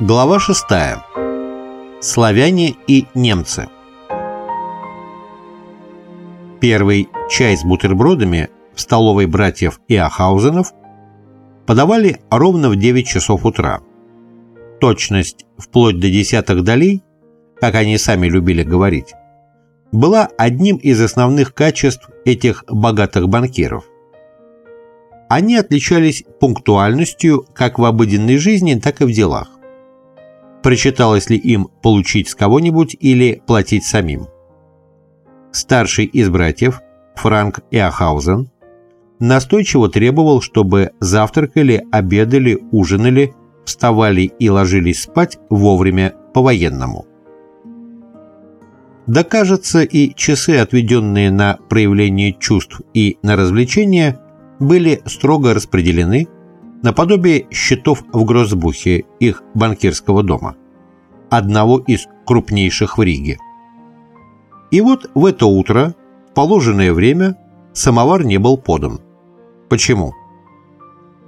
Глава 6. Славяне и немцы. Первый чай с бутербродами в столовой братьев Иохаузенов подавали ровно в 9 часов утра. Точность вплоть до десятых долей, как они сами любили говорить, была одним из основных качеств этих богатых банкиров. Они отличались пунктуальностью как в обыденной жизни, так и в делах. Причиталось ли им получить с кого-нибудь или платить самим? Старший из братьев, Франк Эохаузен, настойчиво требовал, чтобы завтракали, обедали, ужинали, вставали и ложились спать вовремя по-военному. Да, кажется, и часы, отведенные на проявление чувств и на развлечения, были строго распределены наподобие счетов в Гроссбухе их банкирского дома, одного из крупнейших в Риге. И вот в это утро, в положенное время, самовар не был подан. Почему?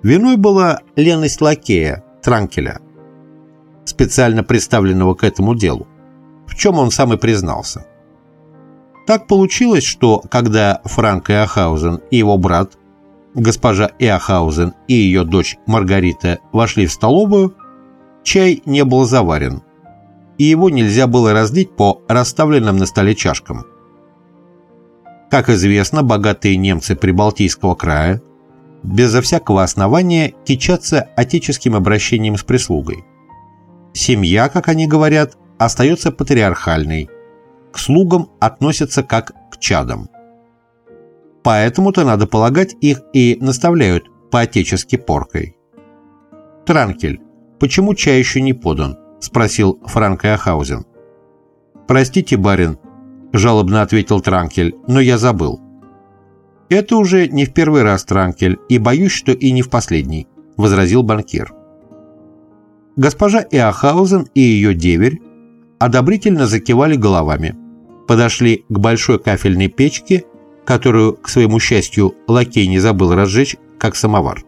Виной была леность лакея, Транкеля, специально представленного к этому делу, в чем он сам и признался. Так получилось, что когда Франк Иохаузен и его брат, госпожа Иохаузен и ее дочь Маргарита вошли в столовую, чай не был заварен, и его нельзя было разлить по расставленным на столе чашкам. Как известно, богатые немцы Прибалтийского края безо всякого основания кичатся отеческим обращением с прислугой. Семья, как они говорят, остается патриархальной, к слугам относятся как к чадам. Поэтому-то, надо полагать, их и наставляют по-отечески поркой. «Транкель, почему чай еще не подан?» – спросил Франк Иохаузен. «Простите, барин», – жалобно ответил Транкель, – «но я забыл». «Это уже не в первый раз, Транкель, и боюсь, что и не в последний», – возразил банкир. Госпожа Иохаузен и ее деверь одобрительно закивали головами, подошли к большой кафельной печке, которую, к своему счастью, лакей не забыл разжечь, как самовар.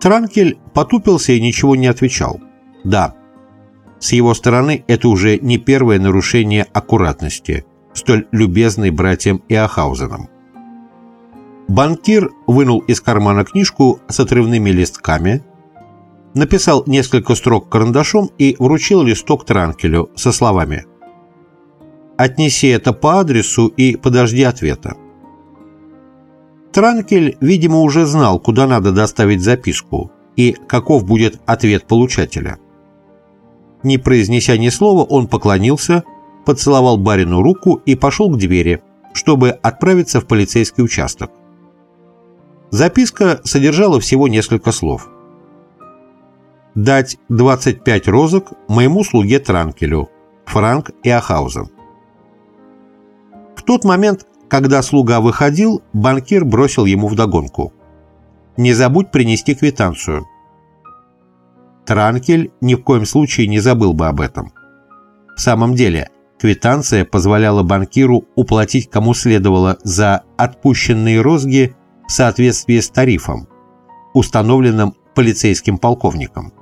Транкель потупился и ничего не отвечал. Да, с его стороны это уже не первое нарушение аккуратности, столь любезной братьям Иохаузеном. Банкир вынул из кармана книжку с отрывными листками, написал несколько строк карандашом и вручил листок Транкелю со словами «Отнеси это по адресу и подожди ответа». Транкель, видимо, уже знал, куда надо доставить записку и каков будет ответ получателя. Не произнеся ни слова, он поклонился, поцеловал барину руку и пошел к двери, чтобы отправиться в полицейский участок. Записка содержала всего несколько слов. «Дать 25 розок моему слуге Транкелю, Франк Иохаузен». В тот момент, когда слуга выходил, банкир бросил ему вдогонку. «Не забудь принести квитанцию». Транкель ни в коем случае не забыл бы об этом. В самом деле, квитанция позволяла банкиру уплатить кому следовало за отпущенные розги в соответствии с тарифом, установленным полицейским полковником.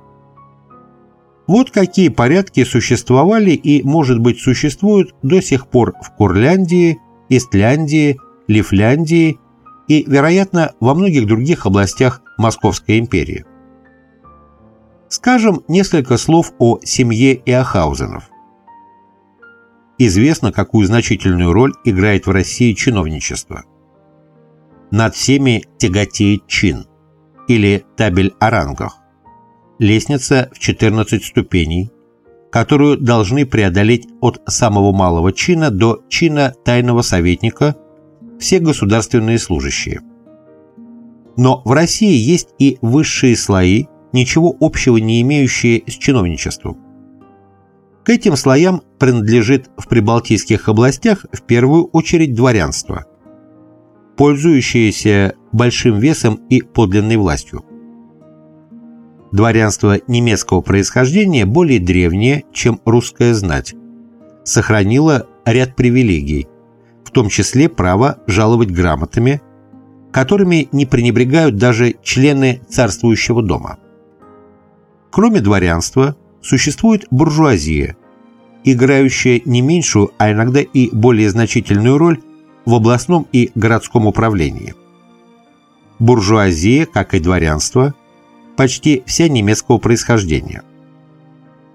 Вот какие порядки существовали и, может быть, существуют до сих пор в Курляндии, Истляндии, Лифляндии и, вероятно, во многих других областях Московской империи. Скажем несколько слов о семье Иохаузенов. Известно, какую значительную роль играет в России чиновничество – над всеми тяготеет чин, или табель о рангах, лестница в 14 ступеней, которую должны преодолеть от самого малого чина до чина тайного советника все государственные служащие. Но в России есть и высшие слои, ничего общего не имеющие с чиновничеством. К этим слоям принадлежит в прибалтийских областях в первую очередь дворянство – пользующиеся большим весом и подлинной властью. Дворянство немецкого происхождения более древнее, чем русская знать, сохранило ряд привилегий, в том числе право жаловать грамотами, которыми не пренебрегают даже члены царствующего дома. Кроме дворянства, существует буржуазия, играющая не меньшую, а иногда и более значительную роль в областном и городском управлении. Буржуазия, как и дворянство, почти вся немецкого происхождения.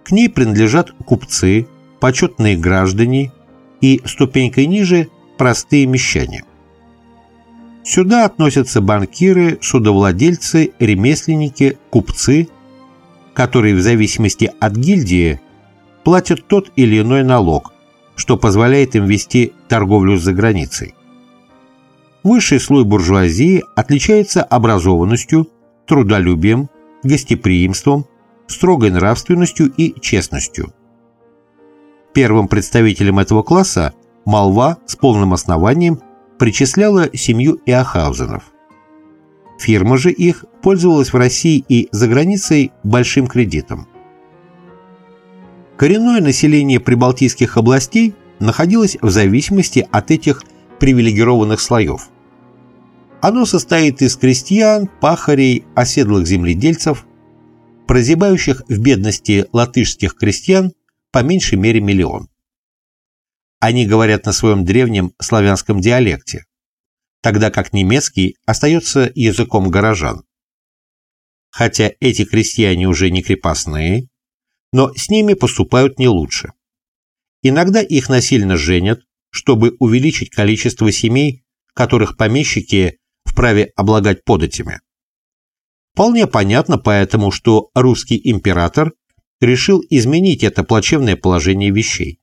К ней принадлежат купцы, почетные граждане и ступенькой ниже простые мещане. Сюда относятся банкиры, судовладельцы, ремесленники, купцы, которые в зависимости от гильдии платят тот или иной налог, что позволяет им вести торговлю за границей. Высший слой буржуазии отличается образованностью, трудолюбием, гостеприимством, строгой нравственностью и честностью. Первым представителем этого класса молва с полным основанием причисляла семью Иохаузенов. Фирма же их пользовалась в России и за границей большим кредитом. Коренное население прибалтийских областей находилось в зависимости от этих привилегированных слоев. Оно состоит из крестьян, пахарей, оседлых земледельцев, прозябающих в бедности латышских крестьян по меньшей мере миллион. Они говорят на своем древнем славянском диалекте, тогда как немецкий остается языком горожан. Хотя эти крестьяне уже не крепостные, но с ними поступают не лучше. Иногда их насильно женят, чтобы увеличить количество семей, которых помещики вправе облагать податями. Вполне понятно поэтому, что русский император решил изменить это плачевное положение вещей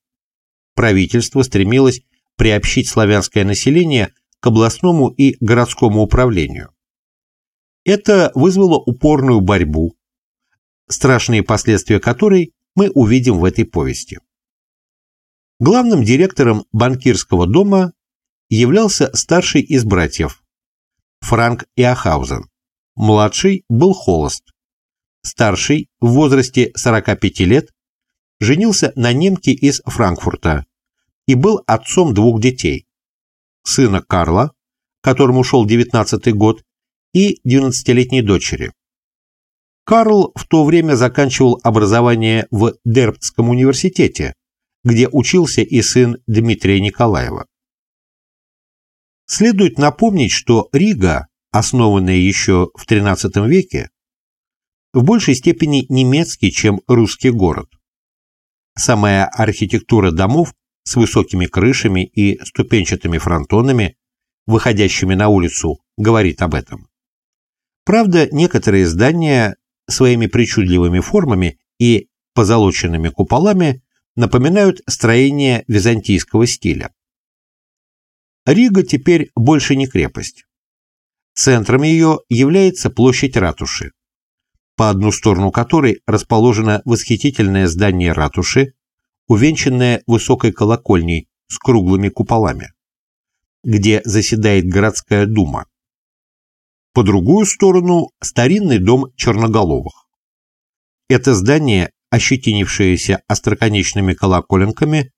правительство стремилось приобщить славянское население к областному и городскому управлению. Это вызвало упорную борьбу, страшные последствия которой мы увидим в этой повести. Главным директором банкирского дома являлся старший из братьев Франк Иохаузен. Младший был холост. Старший в возрасте 45 лет женился на немке из Франкфурта и был отцом двух детей. Сына Карла, которому шел 19 год, и 12-летней дочери. Карл в то время заканчивал образование в Дербтском университете, где учился и сын Дмитрия Николаева. Следует напомнить, что Рига, основанная еще в XIII веке, в большей степени немецкий, чем русский город. Самая архитектура домов с высокими крышами и ступенчатыми фронтонами, выходящими на улицу, говорит об этом. Правда, некоторые здания своими причудливыми формами и позолоченными куполами напоминают строение византийского стиля. Рига теперь больше не крепость. Центром ее является площадь ратуши, по одну сторону которой расположено восхитительное здание ратуши, увенчанное высокой колокольней с круглыми куполами, где заседает городская дума. По другую сторону – старинный дом Черноголовых. Это здание, ощетинившееся остроконечными колоколенками,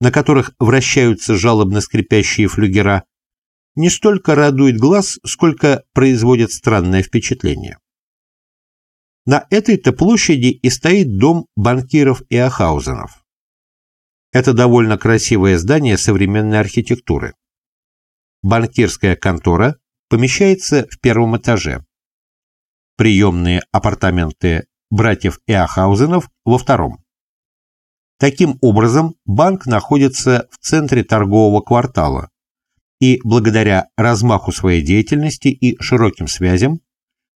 на которых вращаются жалобно скрипящие флюгера, не столько радует глаз, сколько производит странное впечатление. На этой-то площади и стоит дом банкиров и Ахаузенов. Это довольно красивое здание современной архитектуры. Банкирская контора помещается в первом этаже. Приемные апартаменты братьев Эохаузенов во втором. Таким образом, банк находится в центре торгового квартала и благодаря размаху своей деятельности и широким связям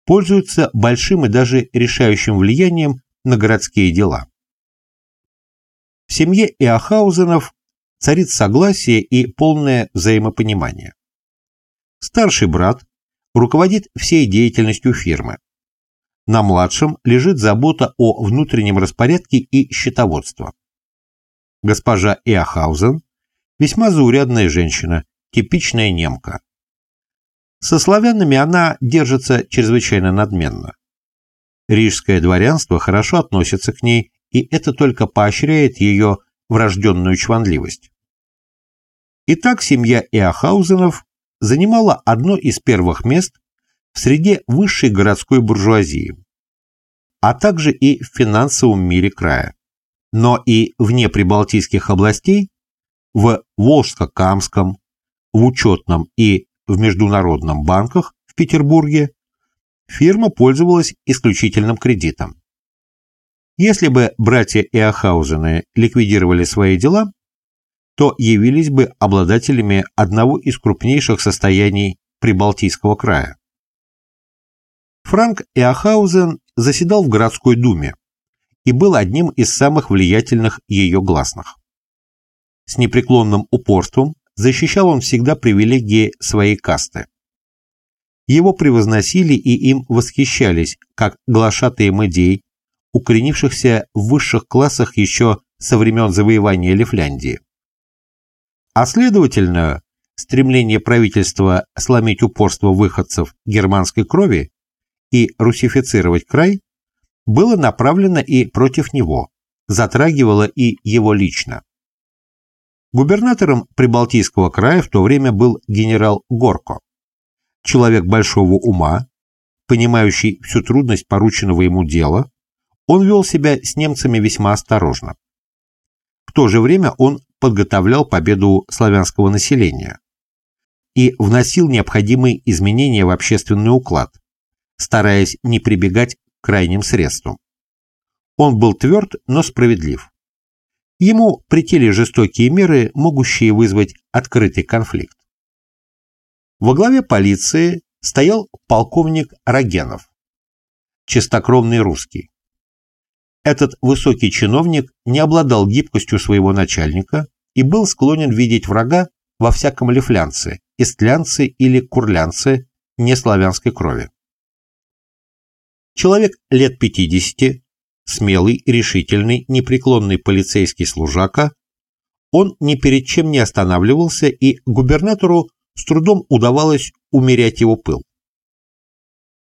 пользуются большим и даже решающим влиянием на городские дела. В семье Иохаузенов царит согласие и полное взаимопонимание. Старший брат руководит всей деятельностью фирмы. На младшем лежит забота о внутреннем распорядке и счетоводство. Госпожа Иохаузен – весьма заурядная женщина, типичная немка. Со славянами она держится чрезвычайно надменно. Рижское дворянство хорошо относится к ней, и это только поощряет ее врожденную чванливость. Итак, семья Иохаузенов занимала одно из первых мест в среде высшей городской буржуазии, а также и в финансовом мире края. Но и вне прибалтийских областей, в Волжско-Камском, в учетном и в международном банках в Петербурге фирма пользовалась исключительным кредитом. Если бы братья Иохаузены ликвидировали свои дела, то явились бы обладателями одного из крупнейших состояний Прибалтийского края. Франк Иохаузен заседал в городской думе и был одним из самых влиятельных ее гласных. С непреклонным упорством защищал он всегда привилегии своей касты. Его превозносили и им восхищались, как глашатаем идей, укоренившихся в высших классах еще со времен завоевания Лифляндии. А следовательно, стремление правительства сломить упорство выходцев германской крови и русифицировать край было направлено и против него, затрагивало и его лично. Губернатором Прибалтийского края в то время был генерал Горко, человек большого ума, понимающий всю трудность порученного ему дела, он вел себя с немцами весьма осторожно. В то же время он подготовлял победу славянского населения и вносил необходимые изменения в общественный уклад, стараясь не прибегать крайним средствам. Он был тверд, но справедлив. Ему претели жестокие меры, могущие вызвать открытый конфликт. Во главе полиции стоял полковник Рогенов, чистокровный русский. Этот высокий чиновник не обладал гибкостью своего начальника и был склонен видеть врага во всяком лифлянце, истлянце или курлянце неславянской крови. Человек лет 50, смелый, решительный, непреклонный полицейский служака, он ни перед чем не останавливался, и губернатору с трудом удавалось умерять его пыл.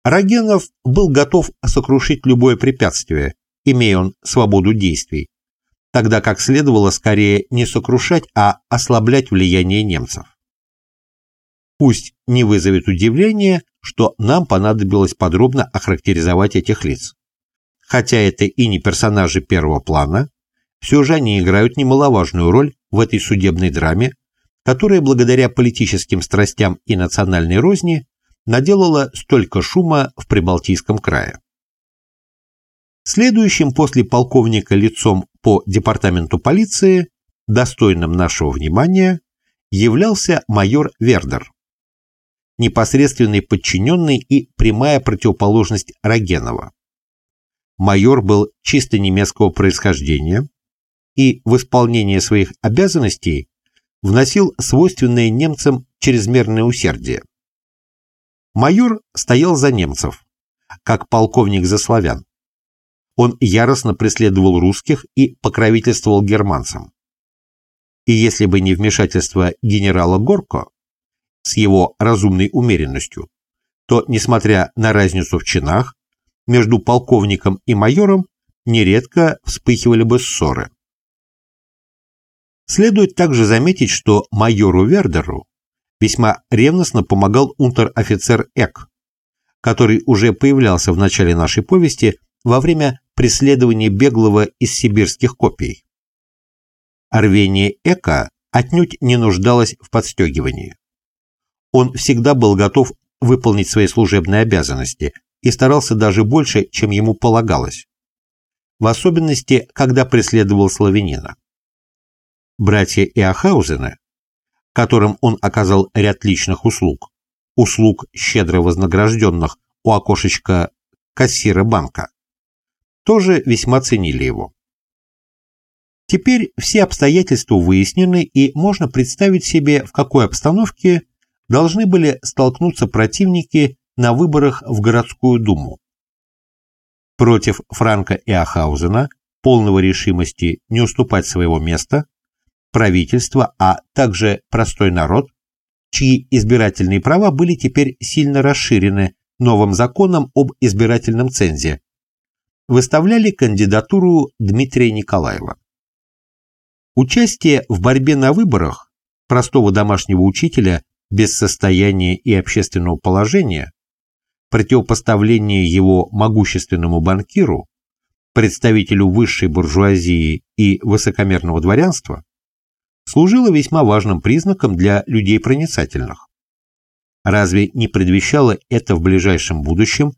Рогенов был готов сокрушить любое препятствие, имея он свободу действий, тогда как следовало скорее не сокрушать, а ослаблять влияние немцев. Пусть не вызовет удивления, что нам понадобилось подробно охарактеризовать этих лиц. Хотя это и не персонажи первого плана, все же они играют немаловажную роль в этой судебной драме, которая благодаря политическим страстям и национальной розни наделала столько шума в Прибалтийском крае. Следующим после полковника лицом по департаменту полиции, достойным нашего внимания, являлся майор Вердер непосредственный подчиненный и прямая противоположность Рогенова. Майор был чисто немецкого происхождения и в исполнение своих обязанностей вносил свойственное немцам чрезмерное усердие. Майор стоял за немцев, как полковник за славян. Он яростно преследовал русских и покровительствовал германцам. И если бы не вмешательство генерала Горко, с его разумной умеренностью, то, несмотря на разницу в чинах, между полковником и майором нередко вспыхивали бы ссоры. Следует также заметить, что майору Вердеру весьма ревностно помогал унтер-офицер Эк, который уже появлялся в начале нашей повести во время преследования беглого из сибирских копий. Рвение Эка отнюдь не нуждалось в подстегивании. Он всегда был готов выполнить свои служебные обязанности и старался даже больше, чем ему полагалось. В особенности, когда преследовал славянина. Братья Иохаузены, которым он оказал ряд личных услуг, услуг, щедро вознагражденных у окошечка кассира банка, тоже весьма ценили его. Теперь все обстоятельства выяснены, и можно представить себе, в какой обстановке должны были столкнуться противники на выборах в городскую думу. Против Франка Иохаузена, полного решимости не уступать своего места, правительство, а также простой народ, чьи избирательные права были теперь сильно расширены новым законом об избирательном цензе, выставляли кандидатуру Дмитрия Николаева. Участие в борьбе на выборах простого домашнего учителя без состояния и общественного положения, противопоставление его могущественному банкиру, представителю высшей буржуазии и высокомерного дворянства, служило весьма важным признаком для людей проницательных. Разве не предвещало это в ближайшем будущем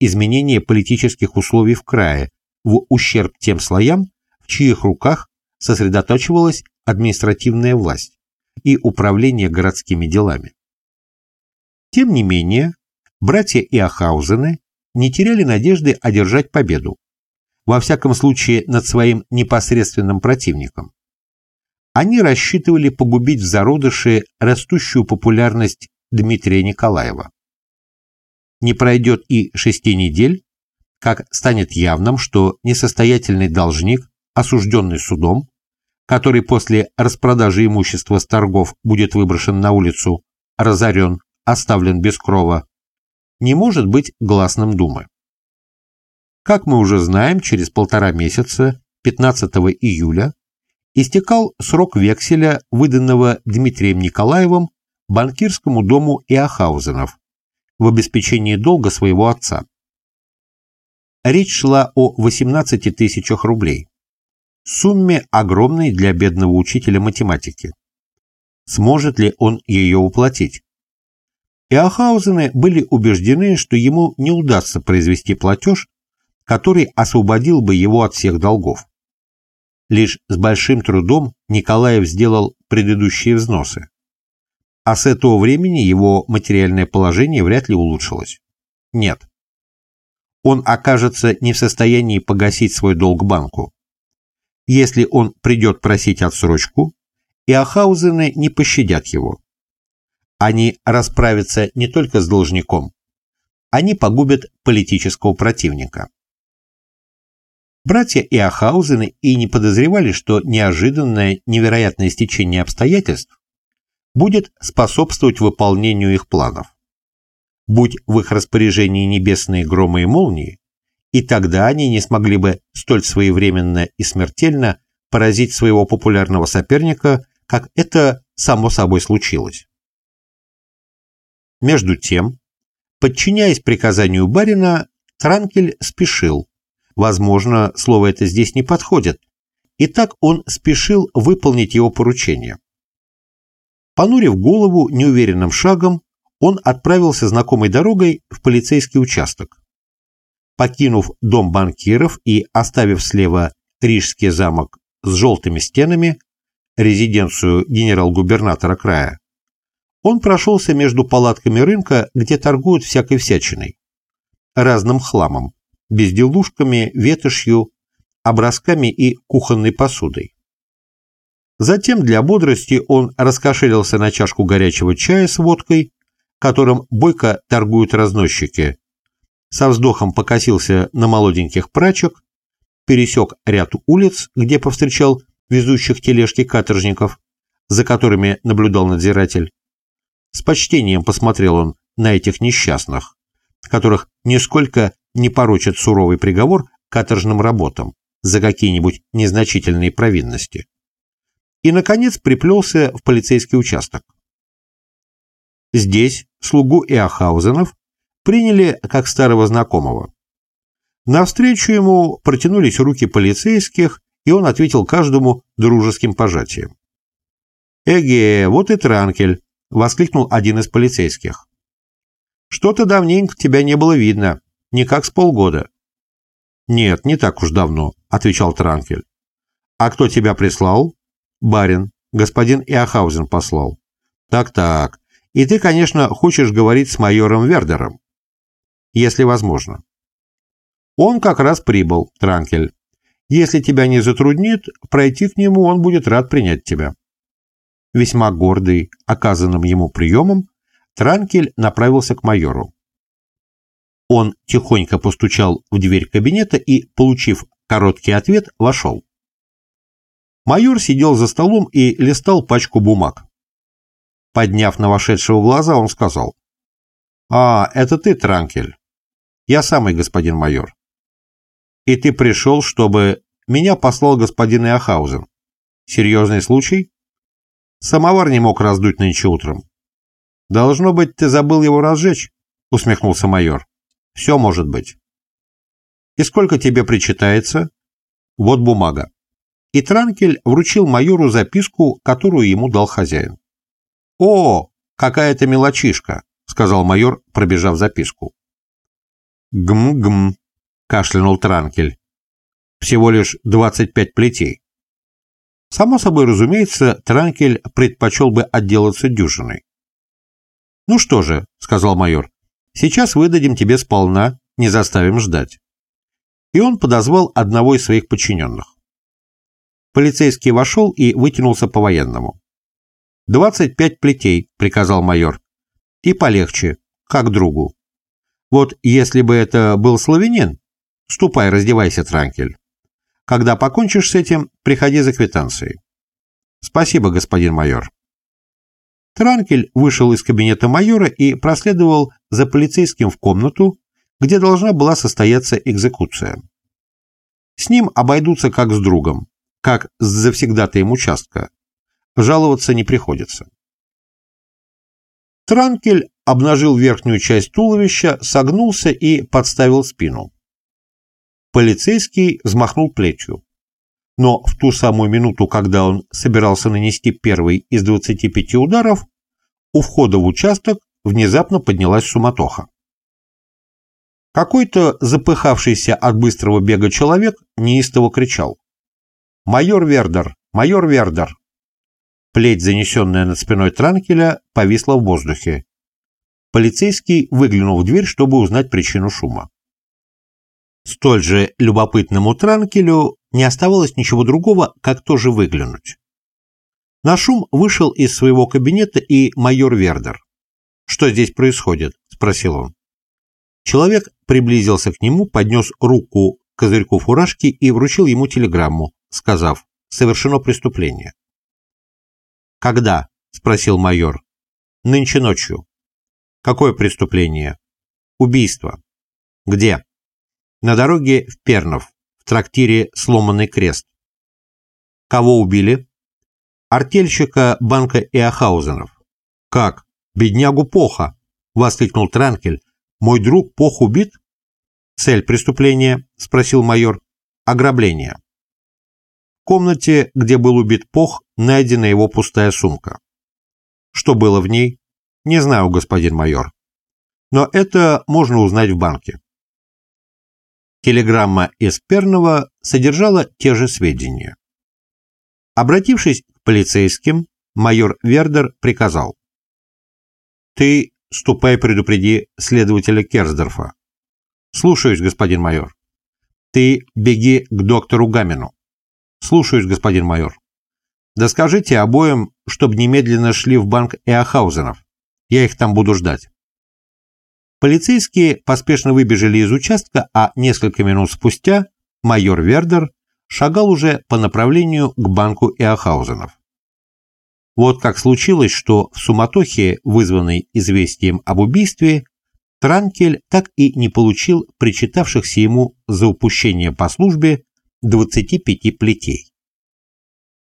изменение политических условий в крае в ущерб тем слоям, в чьих руках сосредотачивалась административная власть и управление городскими делами? Тем не менее, братья Иохаузены не теряли надежды одержать победу, во всяком случае над своим непосредственным противником. Они рассчитывали погубить в зародыше растущую популярность Дмитрия Николаева. Не пройдет и шести недель, как станет явным, что несостоятельный должник, осужденный судом, который после распродажи имущества с торгов будет выброшен на улицу, разорен, оставлен без крова, не может быть гласным Думы. Как мы уже знаем, через полтора месяца, 15 июля, истекал срок векселя, выданного Дмитрием Николаевым банкирскому дому Иохаузенов в обеспечении долга своего отца. Речь шла о 18 тысячах рублей, сумме огромной для бедного учителя математики. Сможет ли он ее уплатить? Иохаузены были убеждены, что ему не удастся произвести платеж, который освободил бы его от всех долгов. Лишь с большим трудом Николаев сделал предыдущие взносы а с этого времени его материальное положение вряд ли улучшилось. Нет. Он окажется не в состоянии погасить свой долг банку. Если он придет просить отсрочку, Иохаузены не пощадят его. Они расправятся не только с должником, они погубят политического противника. Братья Иохаузены и не подозревали, что неожиданное невероятное стечение обстоятельств будет способствовать выполнению их планов. Будь в их распоряжении небесные громы и молнии, и тогда они не смогли бы столь своевременно и смертельно поразить своего популярного соперника, как это само собой случилось. Между тем, подчиняясь приказанию барина, Транкель спешил. Возможно, слово это здесь не подходит. И так он спешил выполнить его поручение. Понурив голову неуверенным шагом, он отправился знакомой дорогой в полицейский участок. Покинув дом банкиров и оставив слева Рижский замок с желтыми стенами, резиденцию генерал-губернатора края, он прошелся между палатками рынка, где торгуют всякой всячиной, разным хламом, безделушками, ветошью, образками и кухонной посудой. Затем для бодрости он раскошелился на чашку горячего чая с водкой, которым бойко торгуют разносчики, со вздохом покосился на молоденьких прачек, пересек ряд улиц, где повстречал везущих тележки каторжников, за которыми наблюдал надзиратель. С почтением посмотрел он на этих несчастных, которых нисколько не порочит суровый приговор каторжным работам за какие-нибудь незначительные провинности и, наконец, приплелся в полицейский участок. Здесь слугу Иохаузенов приняли как старого знакомого. Навстречу ему протянулись руки полицейских, и он ответил каждому дружеским пожатием. «Эге, вот и Транкель!» — воскликнул один из полицейских. «Что-то давненько тебя не было видно, не как с полгода». «Нет, не так уж давно», — отвечал Транкель. «А кто тебя прислал?» «Барин, господин Иохаузен послал». «Так-так. И ты, конечно, хочешь говорить с майором Вердером?» «Если возможно». «Он как раз прибыл, Транкель. Если тебя не затруднит, пройти к нему он будет рад принять тебя». Весьма гордый оказанным ему приемом, Транкель направился к майору. Он тихонько постучал в дверь кабинета и, получив короткий ответ, вошел. Майор сидел за столом и листал пачку бумаг. Подняв на вошедшего глаза, он сказал. «А, это ты, Транкель?» «Я самый, господин майор». «И ты пришел, чтобы...» «Меня послал господин Иохаузен». «Серьезный случай?» Самовар не мог раздуть нынче утром. «Должно быть, ты забыл его разжечь?» — усмехнулся майор. «Все может быть». «И сколько тебе причитается?» «Вот бумага». И Транкель вручил майору записку, которую ему дал хозяин. «О, какая-то мелочишка», — сказал майор, пробежав записку. «Гм-гм», — кашлянул Транкель. «Всего лишь 25 плетей». Само собой разумеется, Транкель предпочел бы отделаться дюжиной. «Ну что же», — сказал майор, — «сейчас выдадим тебе сполна, не заставим ждать». И он подозвал одного из своих подчиненных. Полицейский вошел и вытянулся по-военному. «Двадцать пять плетей», — приказал майор. «И полегче, как другу. Вот если бы это был славянин, ступай, раздевайся, Транкель. Когда покончишь с этим, приходи за квитанцией». «Спасибо, господин майор». Транкель вышел из кабинета майора и проследовал за полицейским в комнату, где должна была состояться экзекуция. С ним обойдутся как с другом, как с завсегдатаем участка. Жаловаться не приходится. Транкель обнажил верхнюю часть туловища, согнулся и подставил спину. Полицейский взмахнул плетью. Но в ту самую минуту, когда он собирался нанести первый из 25 ударов, у входа в участок внезапно поднялась суматоха. Какой-то запыхавшийся от быстрого бега человек неистово кричал. «Майор Вердер! Майор Вердер!» Плеть, занесенная над спиной Транкеля, повисла в воздухе. Полицейский выглянул в дверь, чтобы узнать причину шума. Столь же любопытному Транкелю не оставалось ничего другого, как тоже выглянуть. На шум вышел из своего кабинета и майор Вердер. «Что здесь происходит?» – спросил он. Человек приблизился к нему, поднес руку к козырьку фуражки и вручил ему телеграмму, сказав «Совершено преступление». «Когда?» – спросил майор. «Нынче ночью». «Какое преступление?» «Убийство». «Где?» На дороге в Пернов, в трактире «Сломанный крест». Кого убили? Артельщика банка Иохаузенов. Как? Беднягу Поха, воскликнул Транкель. Мой друг Пох убит? Цель преступления? Спросил майор. Ограбление. В комнате, где был убит Пох, найдена его пустая сумка. Что было в ней? Не знаю, господин майор. Но это можно узнать в банке. Телеграмма из Перного содержала те же сведения. Обратившись к полицейским, майор Вердер приказал. «Ты ступай предупреди следователя Керсдорфа». «Слушаюсь, господин майор». «Ты беги к доктору Гамину». «Слушаюсь, господин майор». «Да скажите обоим, чтобы немедленно шли в банк Эохаузенов. Я их там буду ждать». Полицейские поспешно выбежали из участка, а несколько минут спустя майор Вердер шагал уже по направлению к банку Эохаузенов. Вот как случилось, что в суматохе, вызванной известием об убийстве, Транкель так и не получил причитавшихся ему за упущение по службе 25 плетей.